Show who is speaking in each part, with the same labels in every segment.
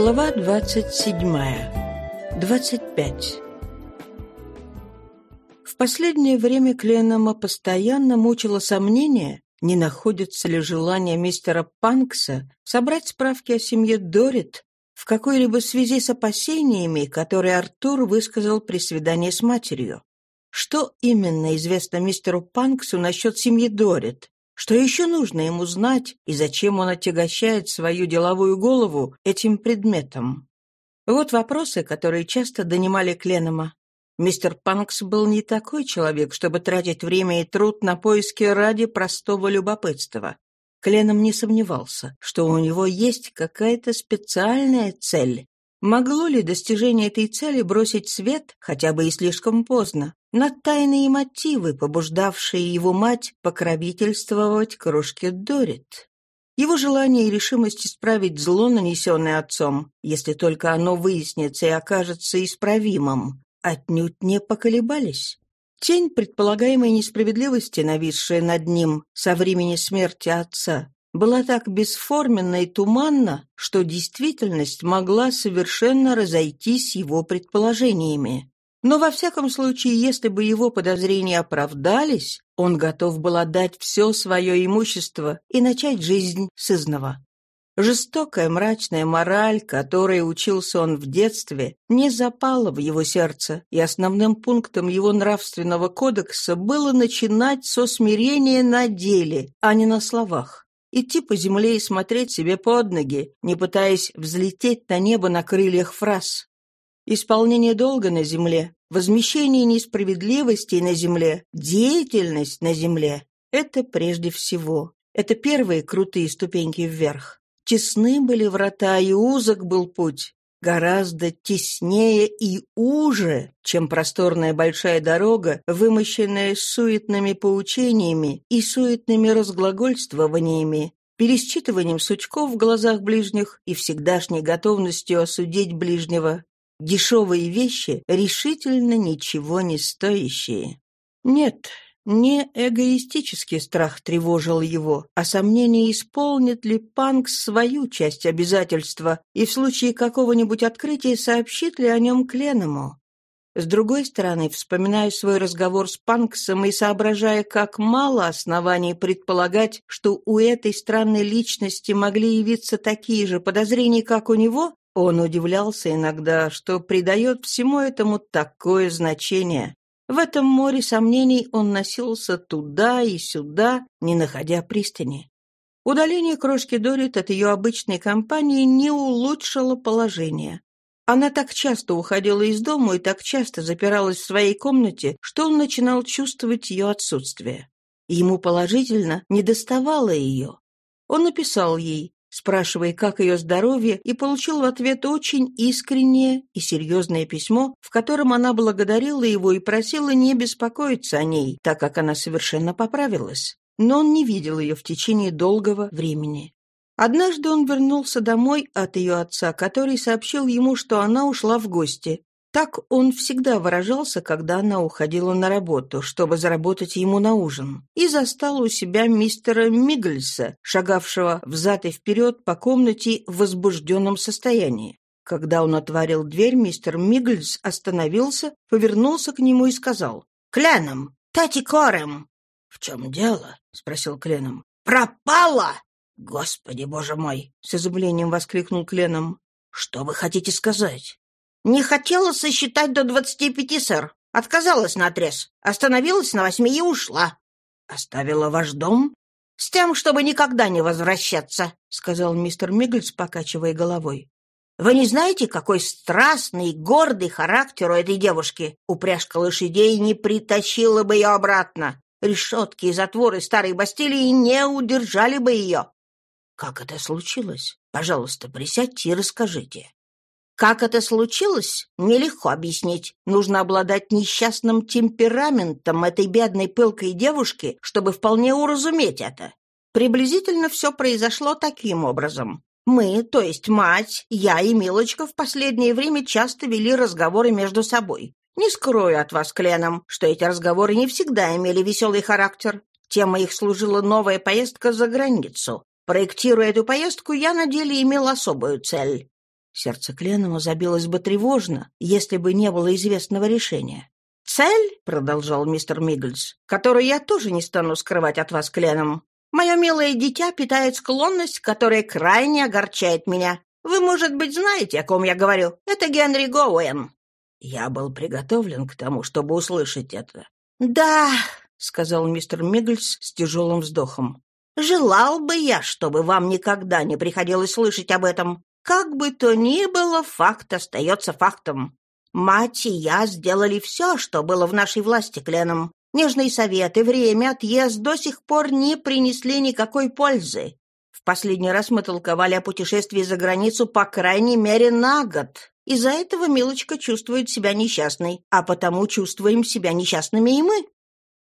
Speaker 1: Глава 27. 25. В последнее время Кленома постоянно мучило сомнение, не находится ли желание мистера Панкса собрать справки о семье Дорит в какой-либо связи с опасениями, которые Артур высказал при свидании с матерью. Что именно известно мистеру Панксу насчет семьи Дорит? Что еще нужно ему знать и зачем он отягощает свою деловую голову этим предметом? Вот вопросы, которые часто донимали Кленома. Мистер Панкс был не такой человек, чтобы тратить время и труд на поиски ради простого любопытства. Кленом не сомневался, что у него есть какая-то специальная цель. Могло ли достижение этой цели бросить свет, хотя бы и слишком поздно, на тайные мотивы, побуждавшие его мать покровительствовать кружке Дорит. Его желание и решимость исправить зло, нанесенное отцом, если только оно выяснится и окажется исправимым, отнюдь не поколебались. Тень предполагаемой несправедливости, нависшая над ним со времени смерти отца, была так бесформенна и туманна, что действительность могла совершенно разойтись его предположениями. Но во всяком случае, если бы его подозрения оправдались, он готов был отдать все свое имущество и начать жизнь с изнова. Жестокая мрачная мораль, которой учился он в детстве, не запала в его сердце, и основным пунктом его нравственного кодекса было начинать со смирения на деле, а не на словах. Идти по земле и смотреть себе под ноги, не пытаясь взлететь на небо на крыльях фраз. Исполнение долга на земле, возмещение несправедливостей на земле, деятельность на земле — это прежде всего. Это первые крутые ступеньки вверх. Тесны были врата, и узок был путь. Гораздо теснее и уже, чем просторная большая дорога, вымощенная суетными поучениями и суетными разглагольствованиями, пересчитыванием сучков в глазах ближних и всегдашней готовностью осудить ближнего, Дешевые вещи решительно ничего не стоящие. Нет, не эгоистический страх тревожил его, а сомнение, исполнит ли Панк свою часть обязательства и в случае какого-нибудь открытия сообщит ли о нем Кленому. С другой стороны, вспоминая свой разговор с Панксом и соображая, как мало оснований предполагать, что у этой странной личности могли явиться такие же подозрения, как у него, он удивлялся иногда, что придает всему этому такое значение. В этом море сомнений он носился туда и сюда, не находя пристани. Удаление крошки Дорит от ее обычной компании не улучшило положение. Она так часто уходила из дома и так часто запиралась в своей комнате, что он начинал чувствовать ее отсутствие. Ему положительно недоставало ее. Он написал ей, спрашивая, как ее здоровье, и получил в ответ очень искреннее и серьезное письмо, в котором она благодарила его и просила не беспокоиться о ней, так как она совершенно поправилась. Но он не видел ее в течение долгого времени. Однажды он вернулся домой от ее отца, который сообщил ему, что она ушла в гости, так он всегда выражался, когда она уходила на работу, чтобы заработать ему на ужин, и застал у себя мистера Миггельса, шагавшего взад и вперед по комнате в возбужденном состоянии. Когда он отворил дверь, мистер Миггельс остановился, повернулся к нему и сказал «Кленом! Тати Корем!» «В чем дело?» — спросил Кленом. «Пропала!» «Господи, боже мой!» — с изумлением воскликнул Кленом. «Что вы хотите сказать?» «Не хотела сосчитать до двадцати пяти, сэр. Отказалась наотрез. Остановилась на восьми и ушла». «Оставила ваш дом?» «С тем, чтобы никогда не возвращаться», — сказал мистер Миггельс, покачивая головой. «Вы не знаете, какой страстный, гордый характер у этой девушки? Упряжка лошадей не притащила бы ее обратно. Решетки и затворы старой Бастилии не удержали бы ее». «Как это случилось? Пожалуйста, присядьте и расскажите». Как это случилось, нелегко объяснить. Нужно обладать несчастным темпераментом этой бедной пылкой девушки, чтобы вполне уразуметь это. Приблизительно все произошло таким образом. Мы, то есть мать, я и Милочка в последнее время часто вели разговоры между собой. Не скрою от вас, Кленом, что эти разговоры не всегда имели веселый характер. Темой их служила новая поездка за границу. Проектируя эту поездку, я на деле имел особую цель. Сердце Кленома забилось бы тревожно, если бы не было известного решения. «Цель», — продолжал мистер Мигглс, — «которую я тоже не стану скрывать от вас, Кленом. Мое милое дитя питает склонность, которая крайне огорчает меня. Вы, может быть, знаете, о ком я говорю. Это Генри Гоуэн». Я был приготовлен к тому, чтобы услышать это. «Да», — сказал мистер Мигглс с тяжелым вздохом. «Желал бы я, чтобы вам никогда не приходилось слышать об этом. Как бы то ни было, факт остается фактом. Мать и я сделали все, что было в нашей власти, Кленом. Нежные советы, время, отъезд до сих пор не принесли никакой пользы. В последний раз мы толковали о путешествии за границу по крайней мере на год. Из-за этого Милочка чувствует себя несчастной, а потому чувствуем себя несчастными и мы.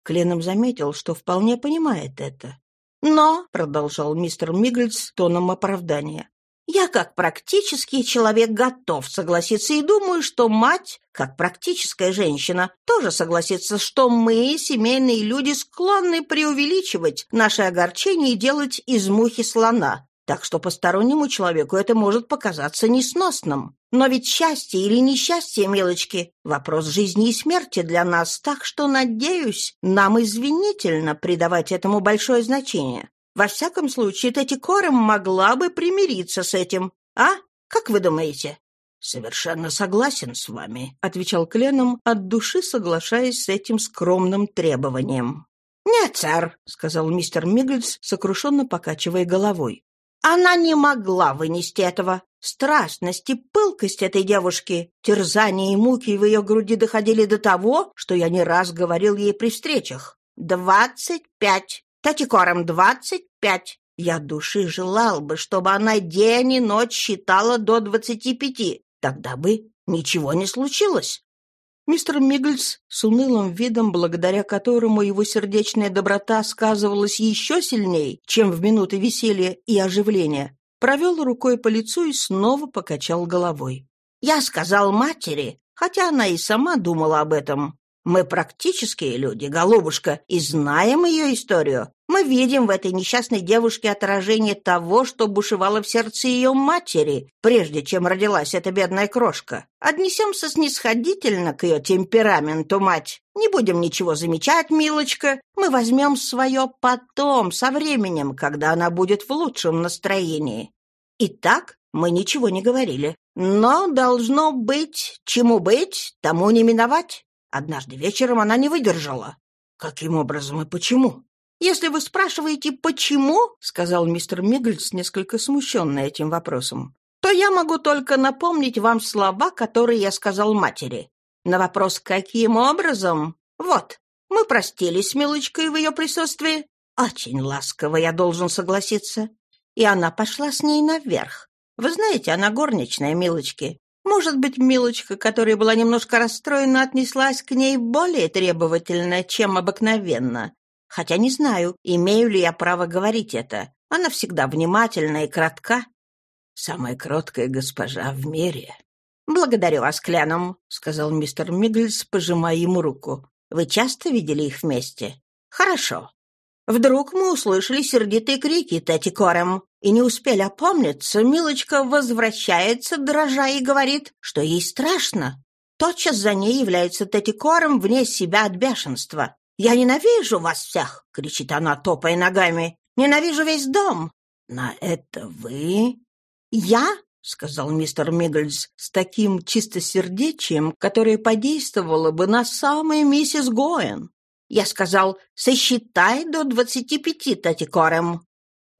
Speaker 1: Кленом заметил, что вполне понимает это. «Но», — продолжал мистер Миггельс тоном оправдания, я, как практический человек, готов согласиться и думаю, что мать, как практическая женщина, тоже согласится, что мы, семейные люди, склонны преувеличивать наше огорчение и делать из мухи слона. Так что постороннему человеку это может показаться несносным. Но ведь счастье или несчастье, милочки, вопрос жизни и смерти для нас, так что, надеюсь, нам извинительно придавать этому большое значение. Во всяком случае, Тетти Корем могла бы примириться с этим. А? Как вы думаете?» «Совершенно согласен с вами», — отвечал Кленом, от души соглашаясь с этим скромным требованием. «Нет, сэр», — сказал мистер Миггельс, сокрушенно покачивая головой. «Она не могла вынести этого. Страстность и пылкость этой девушки, терзания и муки в ее груди доходили до того, что я не раз говорил ей при встречах. Двадцать пять. Татикором двадцать пять. Я души желал бы, чтобы она день и ночь считала до двадцати пяти. Тогда бы ничего не случилось. Мистер Мигглс с унылым видом, благодаря которому его сердечная доброта сказывалась еще сильнее, чем в минуты веселья и оживления, провел рукой по лицу и снова покачал головой. «Я сказал матери, хотя она и сама думала об этом. Мы практические люди, голубушка, и знаем ее историю. Мы видим в этой несчастной девушке отражение того, что бушевало в сердце ее матери, прежде чем родилась эта бедная крошка. Отнесемся снисходительно к ее темпераменту, мать. Не будем ничего замечать, милочка. Мы возьмем свое потом, со временем, когда она будет в лучшем настроении. Итак, мы ничего не говорили. Но должно быть, чему быть, тому не миновать. Однажды вечером она не выдержала. Каким образом и почему? «Если вы спрашиваете, почему, — сказал мистер Миггельс, несколько смущенный этим вопросом, — то я могу только напомнить вам слова, которые я сказал матери. На вопрос «каким образом?» Вот, мы простились с Милочкой в ее присутствии. Очень ласково, я должен согласиться. И она пошла с ней наверх. Вы знаете, она горничная Милочки. Может быть, Милочка, которая была немножко расстроена, отнеслась к ней более требовательно, чем обыкновенно. Хотя не знаю, имею ли я право говорить это. Она всегда внимательна и кратка. Самая кроткая госпожа в мире. «Благодарю вас, Кляном», — сказал мистер Мигглс, пожимая ему руку. «Вы часто видели их вместе?» «Хорошо. Вдруг мы услышали сердитые крики Тати Корем, и не успели опомниться, Милочка возвращается, дрожа, и говорит, что ей страшно. Тотчас за ней является Тати Корем вне себя от бешенства. «Я ненавижу вас всех!» — кричит она, топая ногами. «Ненавижу весь дом!» «На это вы?» «Я?» — сказал мистер Миггельс с таким чистосердечием, которое подействовало бы на самую миссис Гоэн. Я сказал, сосчитай до двадцати пяти, Тати Корем.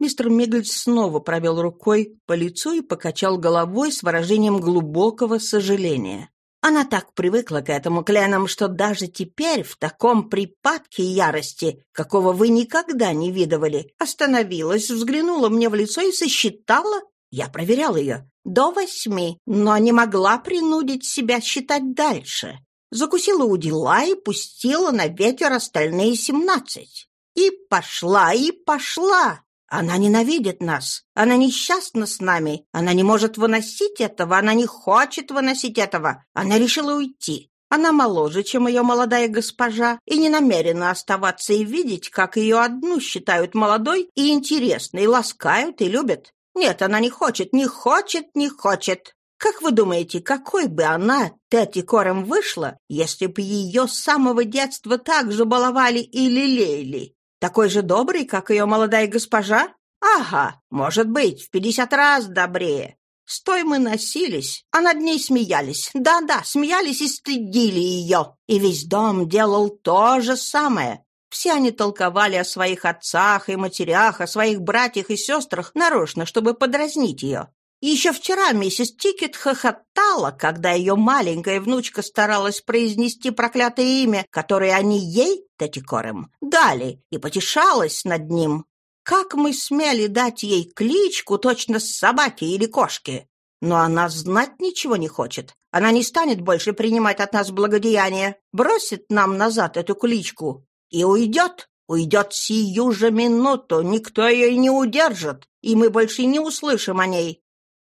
Speaker 1: Мистер Миггельс снова провел рукой по лицу и покачал головой с выражением глубокого сожаления. Она так привыкла к этому кленам, что даже теперь, в таком припадке ярости, какого вы никогда не видывали, остановилась, взглянула мне в лицо и сосчитала. Я проверял ее. До восьми, но не могла принудить себя считать дальше закусила у дела и пустила на ветер остальные семнадцать. И пошла, и пошла. Она ненавидит нас, она несчастна с нами, она не может выносить этого, она не хочет выносить этого, она решила уйти. Она моложе, чем ее молодая госпожа, и не намерена оставаться и видеть, как ее одну считают молодой и интересной, ласкают и любят. Нет, она не хочет, не хочет, не хочет. Как вы думаете, какой бы она, Тетти Корем, вышла, если бы ее с самого детства так же баловали и лелеяли? Такой же добрый, как ее молодая госпожа? Ага, может быть, в пятьдесят раз добрее. Стой мы носились, а над ней смеялись. Да-да, смеялись и стыдили ее. И весь дом делал то же самое. Все они толковали о своих отцах и матерях, о своих братьях и сестрах нарочно, чтобы подразнить ее. Еще вчера миссис Тикет хохотала, когда ее маленькая внучка старалась произнести проклятое имя, которое они ей, Татикорем, дали, и потешалась над ним. Как мы смели дать ей кличку точно с собаки или кошки? Но она знать ничего не хочет. Она не станет больше принимать от нас благодеяния, бросит нам назад эту кличку и уйдет. Уйдет сию же минуту, никто ее не удержит, и мы больше не услышим о ней.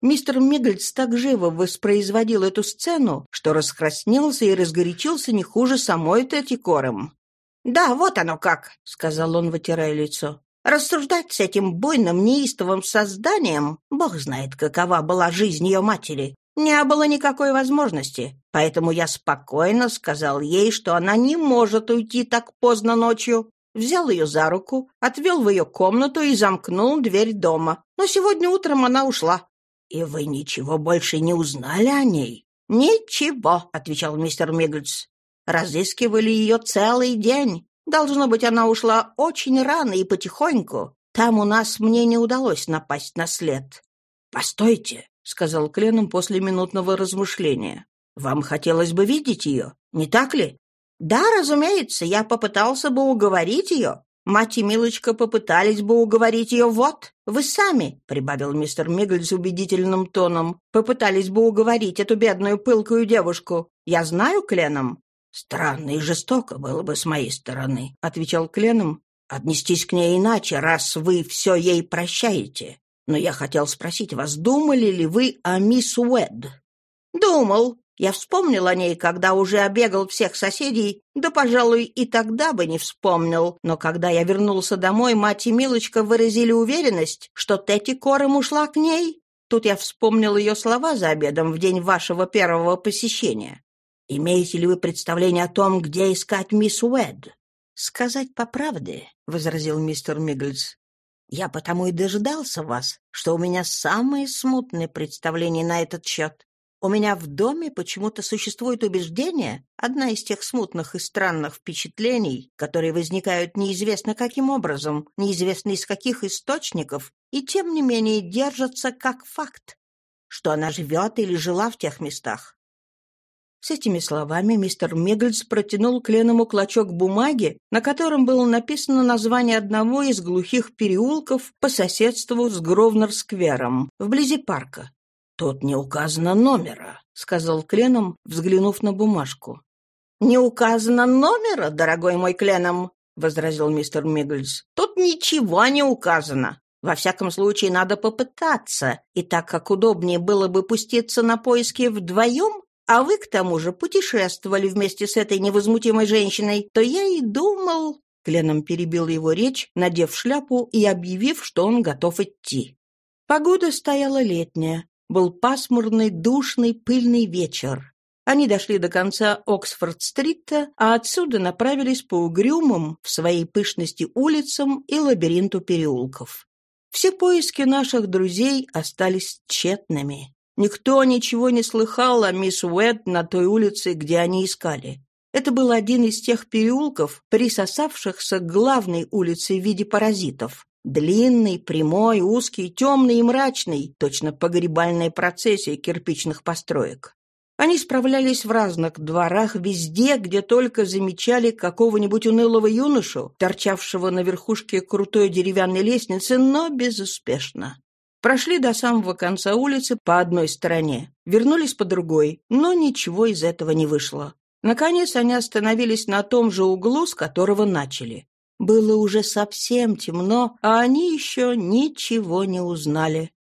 Speaker 1: Мистер Миггельс так живо воспроизводил эту сцену, что раскраснелся и разгорячился не хуже самой Тетти Корем. «Да, вот оно как», — сказал он, вытирая лицо. Рассуждать с этим буйным, неистовым созданием, бог знает, какова была жизнь ее матери, не было никакой возможности, поэтому я спокойно сказал ей, что она не может уйти так поздно ночью. Взял ее за руку, отвел в ее комнату и замкнул дверь дома. Но сегодня утром она ушла. «И вы ничего больше не узнали о ней?» «Ничего», — отвечал мистер Миггельс. «Разыскивали ее целый день. Должно быть, она ушла очень рано и потихоньку. Там у нас мне не удалось напасть на след. «Постойте», — сказал Кленом после минутного размышления. «Вам хотелось бы видеть ее, не так ли?» «Да, разумеется, я попытался бы уговорить ее. Мать и Милочка попытались бы уговорить ее. Вот, вы сами», — прибавил мистер Миггль убедительным тоном, «попытались бы уговорить эту бедную пылкую девушку. Я знаю Кленом. «Странно и жестоко было бы с моей стороны», — отвечал Кленом, «отнестись к ней иначе, раз вы все ей прощаете. Но я хотел спросить вас, думали ли вы о мисс Уэд?» «Думал. Я вспомнил о ней, когда уже обегал всех соседей, да, пожалуй, и тогда бы не вспомнил. Но когда я вернулся домой, мать и Милочка выразили уверенность, что Тетти Корем ушла к ней. Тут я вспомнил ее слова за обедом в день вашего первого посещения. Имеете ли вы представление о том, где искать мисс Уэд? Сказать по правде, — возразил мистер Мигглс, — я потому и дожидался вас, что у меня самые смутные представления на этот счет. У меня в доме почему-то существует убеждение, одна из тех смутных и странных впечатлений, которые возникают неизвестно каким образом, неизвестно из каких источников, и тем не менее держатся как факт, что она живет или жила в тех местах. С этими словами мистер Миггельс протянул Кленому клочок бумаги, на котором было написано название одного из глухих переулков по соседству с Гровнер-сквером, вблизи парка. «Тут не указано номера», — сказал Кленом, взглянув на бумажку. «Не указано номера, дорогой мой Кленом», — возразил мистер Миггельс. «Тут ничего не указано. Во всяком случае, надо попытаться, и так как удобнее было бы пуститься на поиски вдвоем, а вы, к тому же, путешествовали вместе с этой невозмутимой женщиной, то я и думал...» Кленом перебил его речь, надев шляпу и объявив, что он готов идти. Погода стояла летняя. Был пасмурный, душный, пыльный вечер. Они дошли до конца Оксфорд-стрита, а отсюда направились по угрюмым в своей пышности улицам и лабиринту переулков. Все поиски наших друзей остались тщетными. Никто ничего не слыхал о мисс Уэд на той улице, где они искали. Это был один из тех переулков, присосавшихся к главной улице в виде паразитов. Длинный, прямой, узкий, темный и мрачный, точно погребальная процессия кирпичных построек. Они справлялись в разных дворах, везде, где только замечали какого-нибудь унылого юношу, торчавшего на верхушке крутой деревянной лестницы, но безуспешно. Прошли до самого конца улицы по одной стороне, вернулись по другой, но ничего из этого не вышло. Наконец они остановились на том же углу, с которого начали. Было уже совсем темно, а они еще ничего не узнали.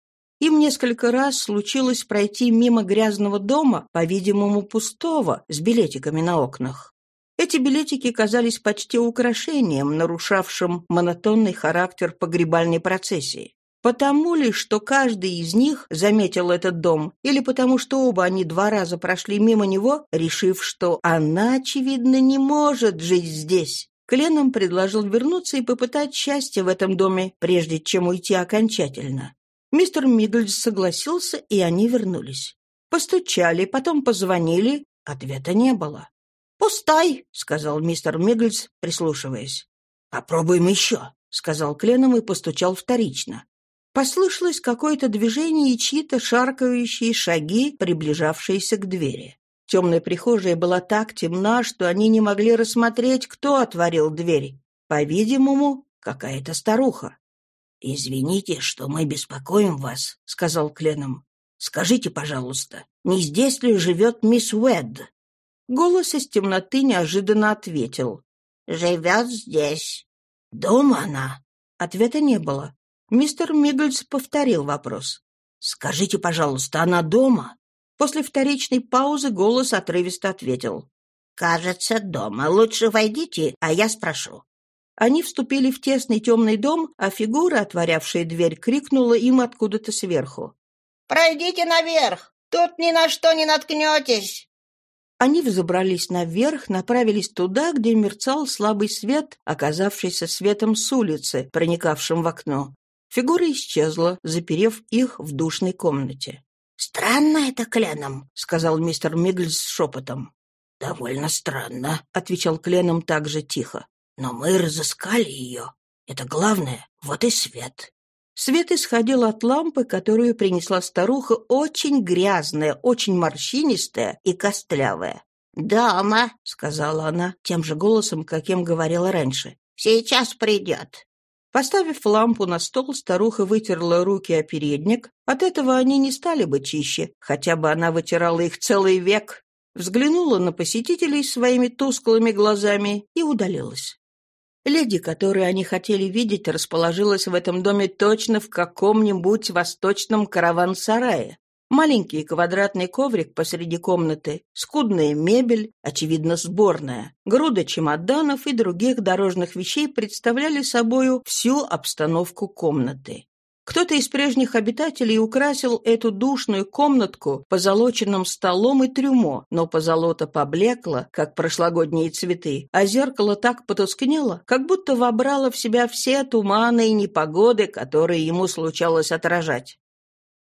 Speaker 1: Им несколько раз случилось пройти мимо грязного дома, по-видимому, пустого, с билетиками на окнах. Эти билетики казались почти украшением, нарушавшим монотонный характер погребальной процессии. Потому ли, что каждый из них заметил этот дом, или потому что оба они два раза прошли мимо него, решив, что она, очевидно, не может жить здесь? Кленом предложил вернуться и попытать счастье в этом доме, прежде чем уйти окончательно. Мистер Миддлс согласился, и они вернулись. Постучали, потом позвонили, ответа не было. «Пустой», — сказал мистер Миддлс, прислушиваясь. «Попробуем еще», — сказал Кленом и постучал вторично. Послышалось какое-то движение и чьи-то шаркающие шаги, приближавшиеся к двери. Темная прихожая была так темна, что они не могли рассмотреть, кто отворил дверь. По-видимому, какая-то старуха. «Извините, что мы беспокоим вас», — сказал Кленом. «Скажите, пожалуйста, не здесь ли живет мисс Уэд?» Голос из темноты неожиданно ответил. «Живет здесь». «Дома она?» Ответа не было. Мистер Миггельс повторил вопрос. «Скажите, пожалуйста, она дома?» После вторичной паузы голос отрывисто ответил. «Кажется, дома. Лучше войдите, а я спрошу». Они вступили в тесный темный дом, а фигура, отворявшая дверь, крикнула им откуда-то сверху.
Speaker 2: «Пройдите наверх! Тут ни на что не наткнетесь!»
Speaker 1: Они взобрались наверх, направились туда, где мерцал слабый свет, оказавшийся светом с улицы, проникавшим в окно. Фигура исчезла, заперев их в душной комнате.
Speaker 2: «Странно это Кленом», —
Speaker 1: сказал мистер Мигглс шепотом. «Довольно странно», — отвечал Кленом также тихо. «Но мы разыскали ее. Это главное. Вот и свет». Свет исходил от лампы, которую принесла старуха, очень грязная, очень морщинистая и костлявая.
Speaker 2: «Дома», —
Speaker 1: сказала она тем же голосом, каким говорила раньше.
Speaker 2: «Сейчас придет».
Speaker 1: Поставив лампу на стол, старуха вытерла руки о передник. От этого они не стали бы чище, хотя бы она вытирала их целый век. Взглянула на посетителей своими тусклыми глазами и удалилась. Леди, которую они хотели видеть, расположилась в этом доме точно в каком-нибудь восточном караван-сарае. Маленький квадратный коврик посреди комнаты, скудная мебель, очевидно, сборная, груда чемоданов и других дорожных вещей представляли собою всю обстановку комнаты. Кто-то из прежних обитателей украсил эту душную комнатку позолоченным столом и трюмо, но позолота поблекла, как прошлогодние цветы, а зеркало так потускнело, как будто вобрало в себя все туманы и непогоды, которые ему случалось отражать.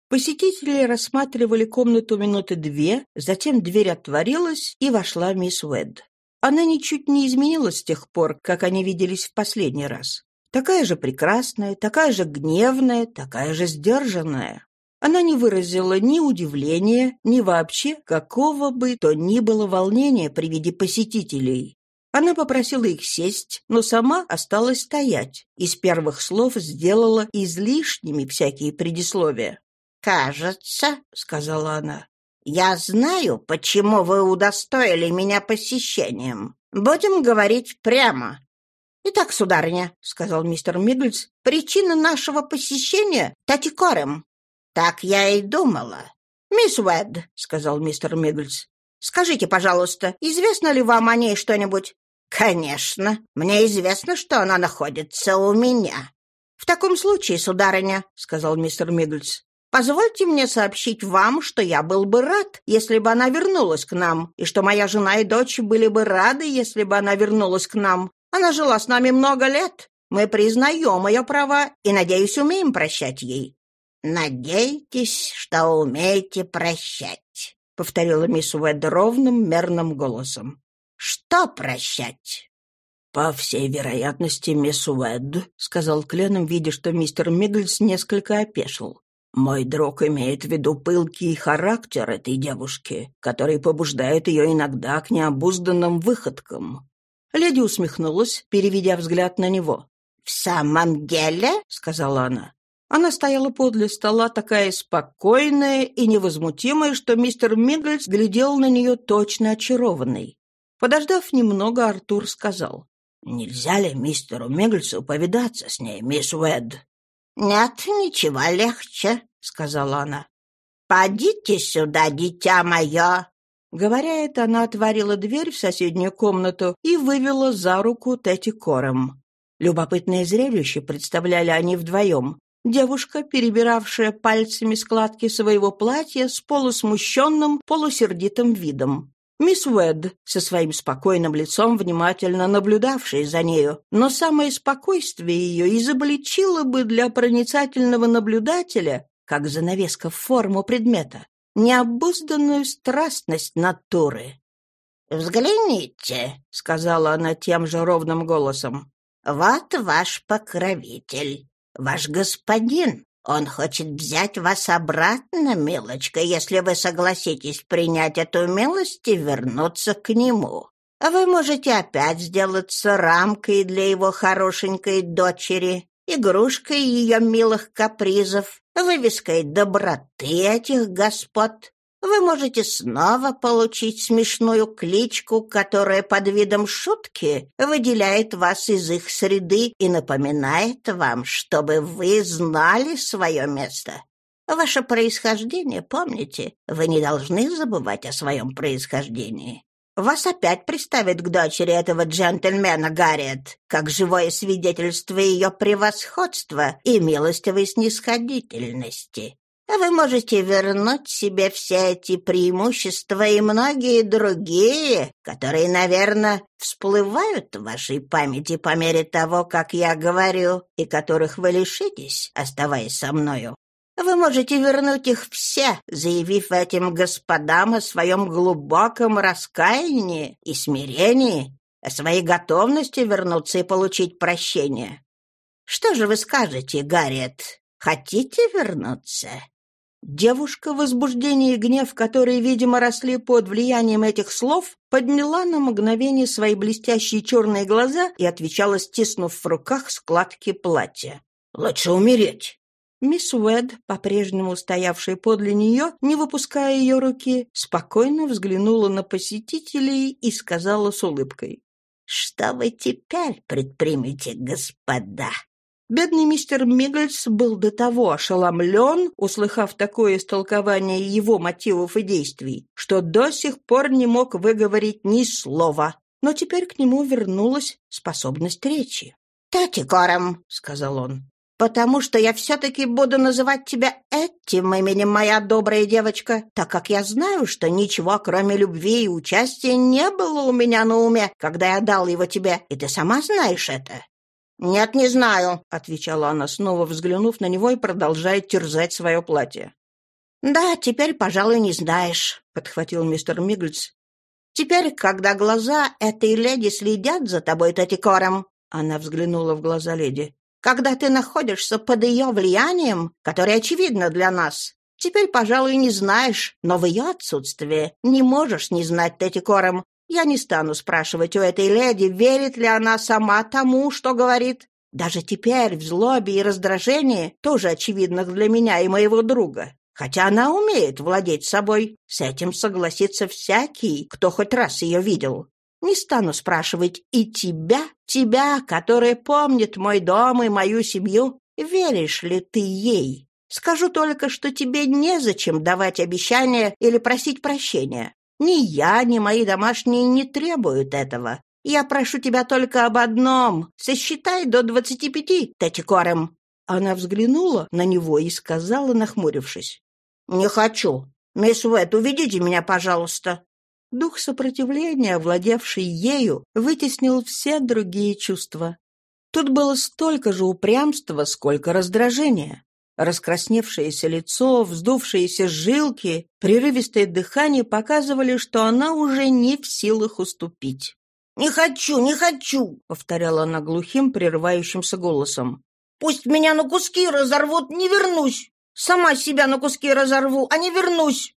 Speaker 1: Посетители рассматривали комнату минуты две, затем дверь отворилась, и вошла мисс Уэд. Она ничуть не изменилась с тех пор, как они виделись в последний раз. Такая же прекрасная, такая же гневная, такая же сдержанная. Она не выразила ни удивления, ни вообще какого бы то ни было волнения при виде посетителей. Она попросила их сесть, но сама осталась стоять. Из первых слов сделала излишними всякие предисловия.
Speaker 2: «Кажется, — сказала она, — я знаю, почему вы удостоили меня посещением. Будем говорить прямо. «Итак, сударыня», — сказал мистер Миддлс, — «причина нашего посещения — Татикорем». «Так я и думала». «Мисс Уэд», — сказал мистер Миддлс, — «скажите, пожалуйста, известно ли вам о ней что-нибудь?» «Конечно. Мне известно, что она находится у меня». «В таком случае, сударыня», — сказал мистер Миддлс, Позвольте мне сообщить вам, что я был бы рад, если бы она вернулась к нам, и что моя жена и дочь были бы рады, если бы она вернулась к нам. Она жила с нами много лет. Мы признаем ее права и, надеюсь, умеем прощать ей». «Надейтесь, что умеете прощать», — повторила мисс Уэд ровным, мерным голосом. «Что прощать?»
Speaker 1: «По всей вероятности, мисс Уэд», — сказал Кленом, видя, что мистер Миддлс несколько опешил. Мой друг имеет в виду пылкий характер этой девушки, который побуждает ее иногда к необузданным выходкам. Леди усмехнулась, переведя взгляд на него.
Speaker 2: «В самом деле?» — сказала она.
Speaker 1: Она стояла подле стола такая спокойная и невозмутимая, что мистер Миггельс глядел на нее точно очарованный. Подождав немного, Артур сказал. «Нельзя ли мистеру Миггельсу повидаться с ней, мисс Уэд?»
Speaker 2: «Нет, ничего легче», — сказала она. «Подите сюда, дитя мое!»
Speaker 1: Говоря это, она отворила дверь в соседнюю комнату и вывела за руку Тетти Кором. Любопытное зрелище представляли они вдвоем. девушка, перебиравшая пальцами складки своего платья с полусмущенным, полусердитым видом. Мисс Уэд, со своим спокойным лицом, внимательно наблюдавшая за нею, но самое спокойствие ее изобличило бы для проницательного наблюдателя, как занавеска в форму предмета, необузданную страстность натуры.
Speaker 2: «Взгляните», — сказала она тем же ровным голосом, — «вот ваш покровитель, ваш господин. Он хочет взять вас обратно, милочка, если вы согласитесь принять эту милость и вернуться к нему. Вы можете опять сделаться рамкой для его хорошенькой дочери, игрушкой ее милых капризов, вывеской доброты этих господ. Вы можете снова получить смешную кличку, которая под видом шутки выделяет вас из их среды и напоминает вам, чтобы вы знали свое место. Ваше происхождение, помните, вы не должны забывать о своем происхождении. Вас опять представят к дочери этого джентльмена, Гарриет, как живое свидетельство ее превосходства и милостивой снисходительности. Вы можете вернуть себе все эти преимущества и многие другие, которые, наверное, всплывают в вашей памяти по мере того, как я говорю, и которых вы лишитесь, оставаясь со мною. Вы можете вернуть их все, заявив этим господам о своем глубоком раскаянии и смирении, о своей готовности вернуться и получить прощение. Что же вы скажете, Гарриет? Хотите вернуться?»
Speaker 1: Девушка, возбуждение и гнев, которые, видимо, росли под влиянием этих слов, подняла на мгновение свои блестящие черные глаза и отвечала, стиснув в руках складки платья.
Speaker 2: «Лучше умереть.
Speaker 1: Мисс Уэд, по-прежнему стоявшая подле нее, не выпуская ее руки, спокойно взглянула на посетителей и сказала с улыбкой.
Speaker 2: «Что вы теперь предпримете, господа?»
Speaker 1: Бедный мистер Миггельс был до того ошеломлен, услыхав такое истолкование его мотивов и действий, что до сих пор не мог выговорить ни слова. Но теперь к нему вернулась способность речи.
Speaker 2: «Тати Кором», — сказал он, потому что я все-таки буду называть тебя этим именем, моя добрая девочка, так как я знаю, что ничего, кроме любви и участия, не было у меня на уме, когда я дал его тебе, и ты сама знаешь это». «Нет, не знаю», — отвечала она, снова взглянув на него и продолжая терзать свое платье. «Да, теперь, пожалуй, не знаешь», — подхватил мистер Мигглс. «Теперь, когда глаза этой леди следят за тобой, Татикором...» Она взглянула в глаза леди когда ты находишься под ее влиянием, которое очевидно для нас. Теперь, пожалуй, не знаешь, но в ее отсутствии не можешь не знать Тетикором. Я не стану спрашивать у этой леди, верит ли она сама тому, что говорит. Даже теперь в злобе и раздражении, тоже очевидных для меня и моего друга. Хотя она умеет владеть собой, с этим согласится всякий, кто хоть раз ее видел. Не стану спрашивать и тебя, тебя, которая помнит мой дом и мою семью, веришь ли ты ей? Скажу только, что тебе незачем давать обещания или просить прощения. Ни я, ни мои домашние не требуют этого. Я прошу тебя только об одном. Сосчитай до двадцати пяти, Татикорем». Она взглянула на него и сказала, нахмурившись. «Не хочу. Мисс Уэт, уведите меня, пожалуйста. Дух сопротивления, овладевший ею, вытеснил все другие чувства. Тут было столько же упрямства, сколько раздражения. Раскрасневшееся лицо, вздувшиеся жилки, прерывистое дыхание показывали, что она уже не в силах уступить. «Не хочу, не хочу!» — повторяла она глухим, прерывающимся голосом. «Пусть меня на куски разорвут, не вернусь! Сама себя на куски разорву, а не вернусь!»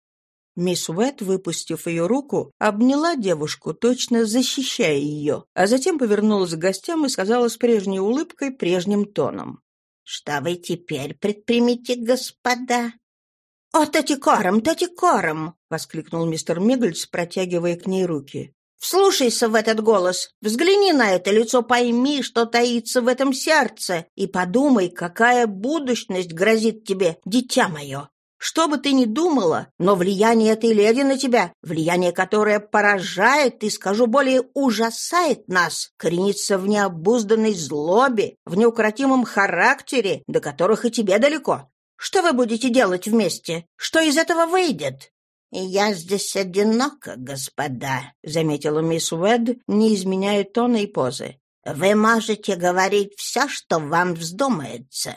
Speaker 1: Мисс Уэт, выпустив ее руку, обняла девушку, точно защищая ее, а затем повернулась к гостям и сказала с прежней улыбкой, прежним тоном.
Speaker 2: «Что вы теперь предпримете, господа?»
Speaker 1: «О, Татикором, Татикором!» — воскликнул мистер Миггельс, протягивая к ней руки.
Speaker 2: «Вслушайся в этот голос, взгляни на это лицо, пойми, что таится в этом сердце, и подумай, какая будущность грозит тебе, дитя мое. Что бы ты ни думала, но влияние этой леди на тебя, влияние, которое поражает и, скажу более, ужасает нас, коренится в необузданной злобе, в неукротимом характере, до которых и тебе далеко. Что вы будете делать вместе? Что из этого выйдет?» «Я здесь одинока, господа», — заметила мисс Уэд, не изменяя тона и позы. «Вы можете говорить все, что вам вздумается».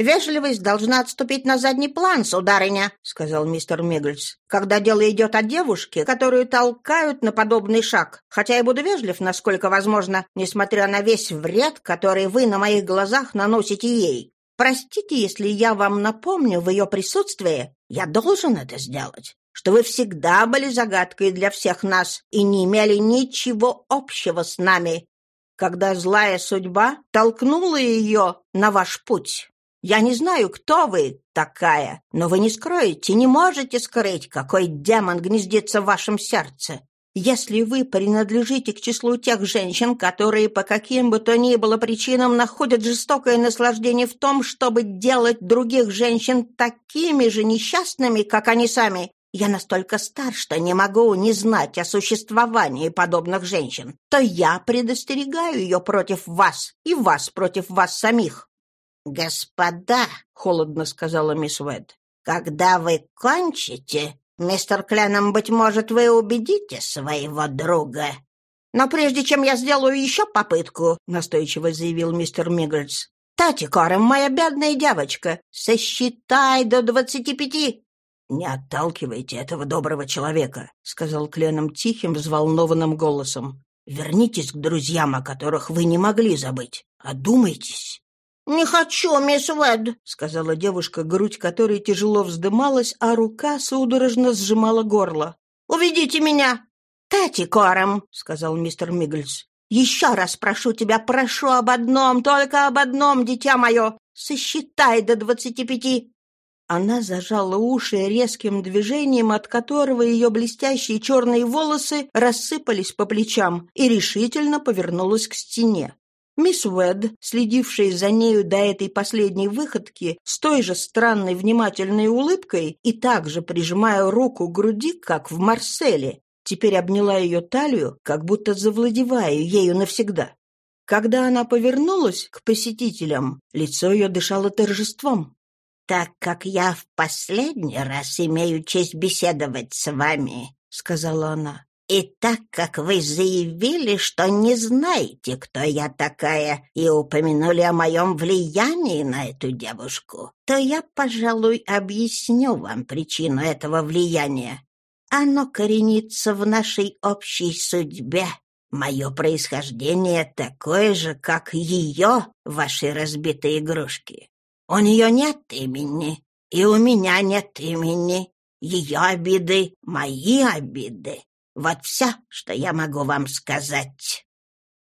Speaker 2: «Вежливость должна отступить на задний план, сударыня», — сказал мистер Миггельс. «Когда дело идет о девушке, которую толкают на подобный шаг, хотя я буду вежлив, насколько возможно, несмотря на весь вред, который вы на моих глазах наносите ей. Простите, если я вам напомню в ее присутствии, я должен это сделать что вы всегда были загадкой для всех нас и не имели ничего общего с нами, когда злая судьба толкнула ее на ваш путь. Я не знаю, кто вы такая, но вы не скроете, не можете скрыть, какой демон гнездится в вашем сердце. Если вы принадлежите к числу тех женщин, которые по каким бы то ни было причинам находят жестокое наслаждение в том, чтобы делать других женщин такими же несчастными, как они сами, я настолько стар, что не могу не знать о существовании подобных женщин, то я предостерегаю ее против вас и вас против вас самих». «Господа», — холодно сказала мисс Уэд, — «когда вы кончите, мистер Кленом, быть может, вы убедите своего друга». «Но прежде чем я сделаю еще попытку», — настойчиво заявил мистер Миггельс, «Тати Корем, моя бедная девочка, сосчитай до двадцати пяти, «Не отталкивайте этого доброго человека», — сказал Кленом тихим, взволнованным голосом. «Вернитесь к друзьям, о которых вы не могли забыть. Одумайтесь».
Speaker 1: «Не хочу, мисс Уэд», — сказала девушка, грудь которой тяжело вздымалась, а рука судорожно сжимала горло. «Уведите меня!» «Тати Кором», — сказал мистер Миггельс. «Еще раз прошу тебя, прошу об одном, только об одном, дитя мое. Сосчитай до двадцати пяти. Она зажала уши резким движением, от которого ее блестящие черные волосы рассыпались по плечам, и решительно повернулась к стене. Мисс Уэд, следившая за нею до этой последней выходки, с той же странной внимательной улыбкой и также прижимая руку к груди, как в Марселе, теперь обняла ее талию, как будто завладевая ею навсегда. Когда она повернулась к посетителям, лицо ее дышало торжеством
Speaker 2: так как я в последний раз имею честь беседовать с вами», — сказала она, «и так как вы заявили, что не знаете, кто я такая, и упомянули о моем влиянии на эту девушку, то я, пожалуй, объясню вам причину этого влияния. Оно коренится в нашей общей судьбе, Мое происхождение такое же, как ее, ваши разбитые игрушки. У нее нет имени, и у меня нет имени. Ее обиды — мои обиды. Вот все, что я могу вам сказать».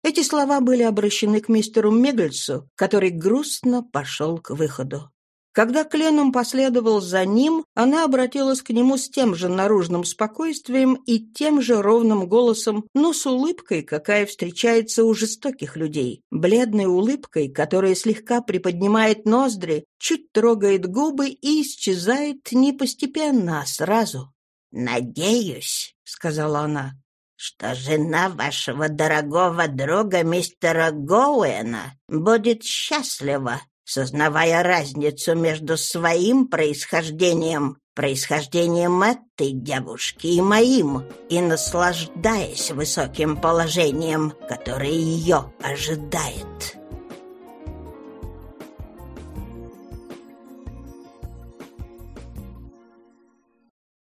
Speaker 1: Эти слова были обращены к мистеру Мегальсу, который грустно пошел к выходу. Когда Кленом последовал за ним, она обратилась к нему с тем же наружным спокойствием и тем же ровным голосом, но с улыбкой, какая встречается у жестоких людей, бледной улыбкой, которая слегка приподнимает ноздри, чуть трогает губы и исчезает не постепенно, а сразу.
Speaker 2: «Надеюсь», — сказала она, — что жена вашего дорогого друга мистера Гоуэна будет счастлива сознавая разницу между своим происхождением, происхождением этой девушки и моим, и наслаждаясь высоким положением, которое ее ожидает.